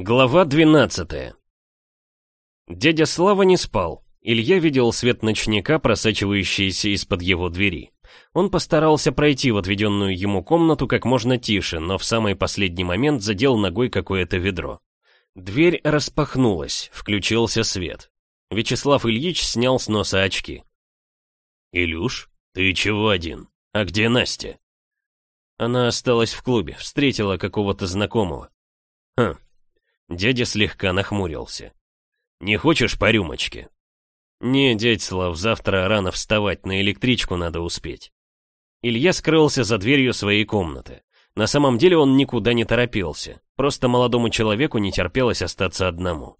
Глава 12 Дядя Слава не спал. Илья видел свет ночника, просачивающийся из-под его двери. Он постарался пройти в отведенную ему комнату как можно тише, но в самый последний момент задел ногой какое-то ведро. Дверь распахнулась, включился свет. Вячеслав Ильич снял с носа очки. «Илюш, ты чего один? А где Настя?» Она осталась в клубе, встретила какого-то знакомого. «Хм, Дядя слегка нахмурился. «Не хочешь по рюмочке?» «Не, дядь Слав, завтра рано вставать, на электричку надо успеть». Илья скрылся за дверью своей комнаты. На самом деле он никуда не торопился, просто молодому человеку не терпелось остаться одному.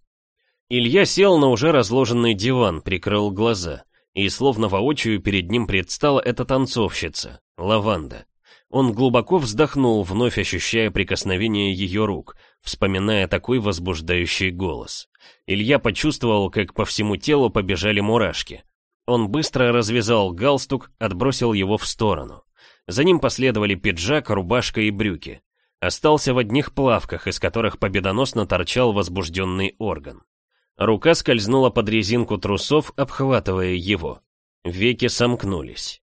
Илья сел на уже разложенный диван, прикрыл глаза, и словно воочию перед ним предстала эта танцовщица, Лаванда. Он глубоко вздохнул, вновь ощущая прикосновение ее рук, вспоминая такой возбуждающий голос. Илья почувствовал, как по всему телу побежали мурашки. Он быстро развязал галстук, отбросил его в сторону. За ним последовали пиджак, рубашка и брюки. Остался в одних плавках, из которых победоносно торчал возбужденный орган. Рука скользнула под резинку трусов, обхватывая его. Веки сомкнулись.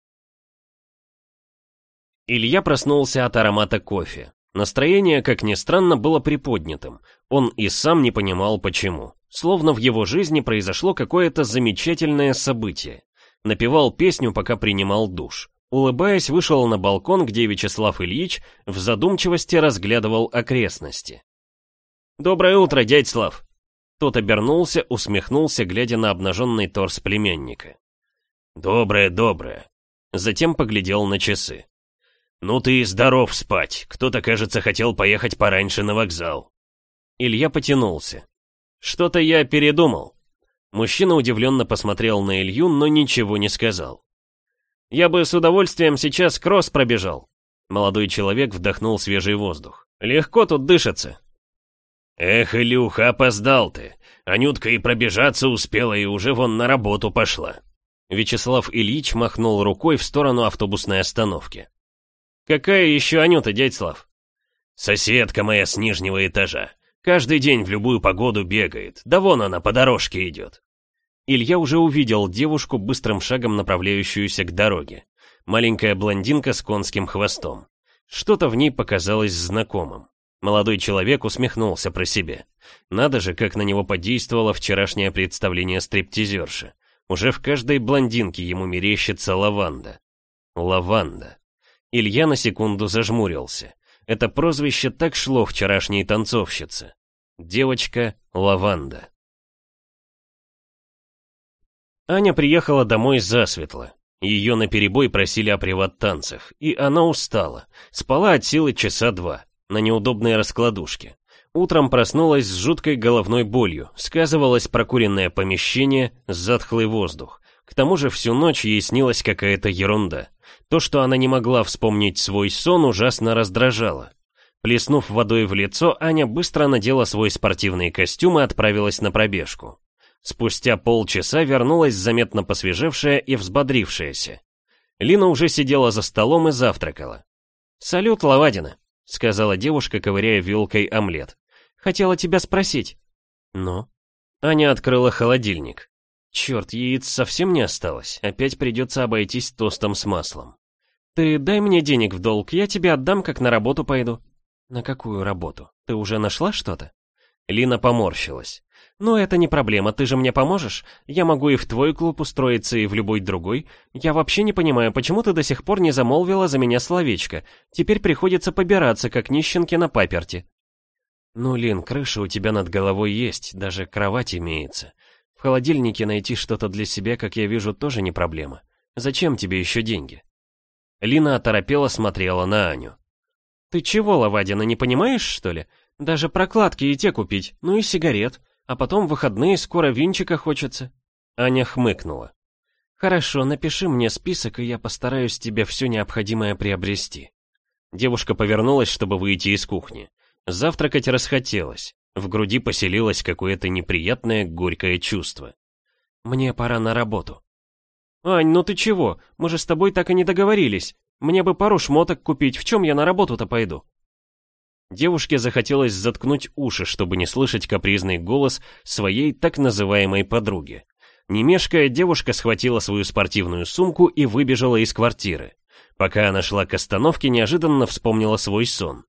Илья проснулся от аромата кофе. Настроение, как ни странно, было приподнятым. Он и сам не понимал, почему. Словно в его жизни произошло какое-то замечательное событие. Напевал песню, пока принимал душ. Улыбаясь, вышел на балкон, где Вячеслав Ильич в задумчивости разглядывал окрестности. «Доброе утро, дядь Слав!» Тот обернулся, усмехнулся, глядя на обнаженный торс племянника. «Доброе, доброе!» Затем поглядел на часы. «Ну ты здоров спать. Кто-то, кажется, хотел поехать пораньше на вокзал». Илья потянулся. «Что-то я передумал». Мужчина удивленно посмотрел на Илью, но ничего не сказал. «Я бы с удовольствием сейчас кросс пробежал». Молодой человек вдохнул свежий воздух. «Легко тут дышится». «Эх, Илюха, опоздал ты. Анютка и пробежаться успела, и уже вон на работу пошла». Вячеслав Ильич махнул рукой в сторону автобусной остановки. «Какая еще Анюта, дядь Слав?» «Соседка моя с нижнего этажа. Каждый день в любую погоду бегает. Да вон она по дорожке идет». Илья уже увидел девушку, быстрым шагом направляющуюся к дороге. Маленькая блондинка с конским хвостом. Что-то в ней показалось знакомым. Молодой человек усмехнулся про себя. Надо же, как на него подействовало вчерашнее представление стриптизерши. Уже в каждой блондинке ему мерещится лаванда. Лаванда. Илья на секунду зажмурился. Это прозвище так шло вчерашней танцовщице. Девочка Лаванда. Аня приехала домой засветло. Ее наперебой просили о приват-танцах, и она устала. Спала от силы часа два, на неудобной раскладушке. Утром проснулась с жуткой головной болью, сказывалось прокуренное помещение, затхлый воздух. К тому же всю ночь ей снилась какая-то ерунда. То, что она не могла вспомнить свой сон, ужасно раздражало. Плеснув водой в лицо, Аня быстро надела свой спортивный костюм и отправилась на пробежку. Спустя полчаса вернулась заметно посвежевшая и взбодрившаяся. Лина уже сидела за столом и завтракала. «Салют, Лавадина», — сказала девушка, ковыряя вилкой омлет. «Хотела тебя спросить». «Ну?» Аня открыла холодильник. Черт, яиц совсем не осталось. Опять придется обойтись тостом с маслом. Ты дай мне денег в долг, я тебе отдам, как на работу пойду. На какую работу? Ты уже нашла что-то? Лина поморщилась. «Ну, это не проблема, ты же мне поможешь? Я могу и в твой клуб устроиться, и в любой другой. Я вообще не понимаю, почему ты до сих пор не замолвила за меня словечко. Теперь приходится побираться, как нищенки на паперти». «Ну, Лин, крыша у тебя над головой есть, даже кровать имеется. Холодильнике найти что-то для себя, как я вижу, тоже не проблема. Зачем тебе еще деньги? Лина оторопела смотрела на Аню. Ты чего, Лавадина, не понимаешь, что ли? Даже прокладки и те купить, ну и сигарет. А потом выходные скоро винчика хочется. Аня хмыкнула. Хорошо, напиши мне список, и я постараюсь тебе все необходимое приобрести. Девушка повернулась, чтобы выйти из кухни. Завтракать расхотелось. В груди поселилось какое-то неприятное горькое чувство. «Мне пора на работу». «Ань, ну ты чего? Мы же с тобой так и не договорились. Мне бы пару шмоток купить, в чем я на работу-то пойду?» Девушке захотелось заткнуть уши, чтобы не слышать капризный голос своей так называемой подруги. Не мешкая, девушка схватила свою спортивную сумку и выбежала из квартиры. Пока она шла к остановке, неожиданно вспомнила свой сон.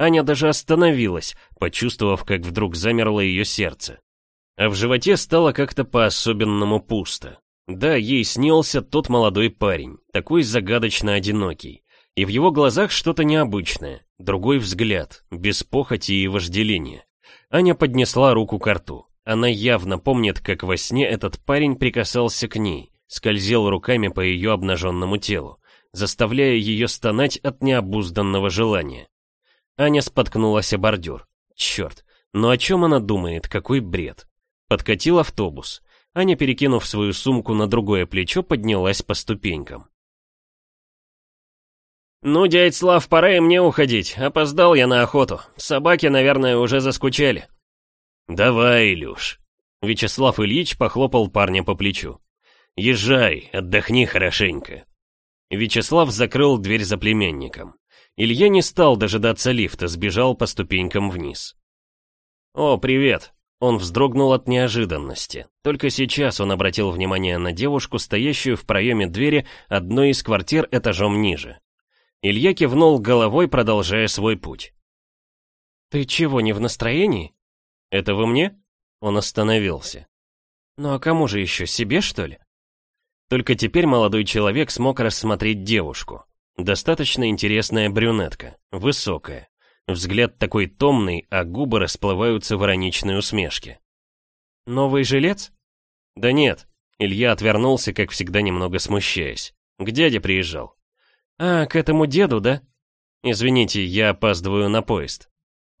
Аня даже остановилась, почувствовав, как вдруг замерло ее сердце. А в животе стало как-то по-особенному пусто. Да, ей снился тот молодой парень, такой загадочно одинокий. И в его глазах что-то необычное, другой взгляд, без похоти и вожделения. Аня поднесла руку к рту. Она явно помнит, как во сне этот парень прикасался к ней, скользил руками по ее обнаженному телу, заставляя ее стонать от необузданного желания. Аня споткнулась о бордюр. Черт, ну о чем она думает, какой бред? Подкатил автобус. Аня, перекинув свою сумку на другое плечо, поднялась по ступенькам. «Ну, дядь Слав, пора и мне уходить. Опоздал я на охоту. Собаки, наверное, уже заскучали». «Давай, Илюш». Вячеслав Ильич похлопал парня по плечу. «Езжай, отдохни хорошенько». Вячеслав закрыл дверь за племянником. Илья не стал дожидаться лифта, сбежал по ступенькам вниз. «О, привет!» Он вздрогнул от неожиданности. Только сейчас он обратил внимание на девушку, стоящую в проеме двери одной из квартир этажом ниже. Илья кивнул головой, продолжая свой путь. «Ты чего, не в настроении?» «Это вы мне?» Он остановился. «Ну а кому же еще, себе, что ли?» Только теперь молодой человек смог рассмотреть девушку. Достаточно интересная брюнетка, высокая. Взгляд такой томный, а губы расплываются в ироничной усмешке. «Новый жилец?» «Да нет». Илья отвернулся, как всегда немного смущаясь. «К дяде приезжал». «А, к этому деду, да?» «Извините, я опаздываю на поезд».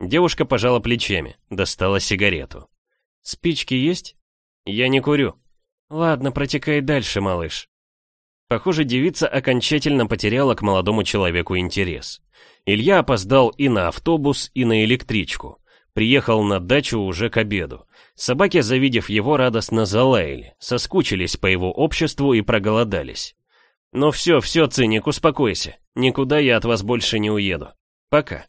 Девушка пожала плечами, достала сигарету. «Спички есть?» «Я не курю». «Ладно, протекай дальше, малыш». Похоже, девица окончательно потеряла к молодому человеку интерес. Илья опоздал и на автобус, и на электричку. Приехал на дачу уже к обеду. Собаки, завидев его, радостно залаяли, соскучились по его обществу и проголодались. «Ну все, все, циник, успокойся. Никуда я от вас больше не уеду. Пока».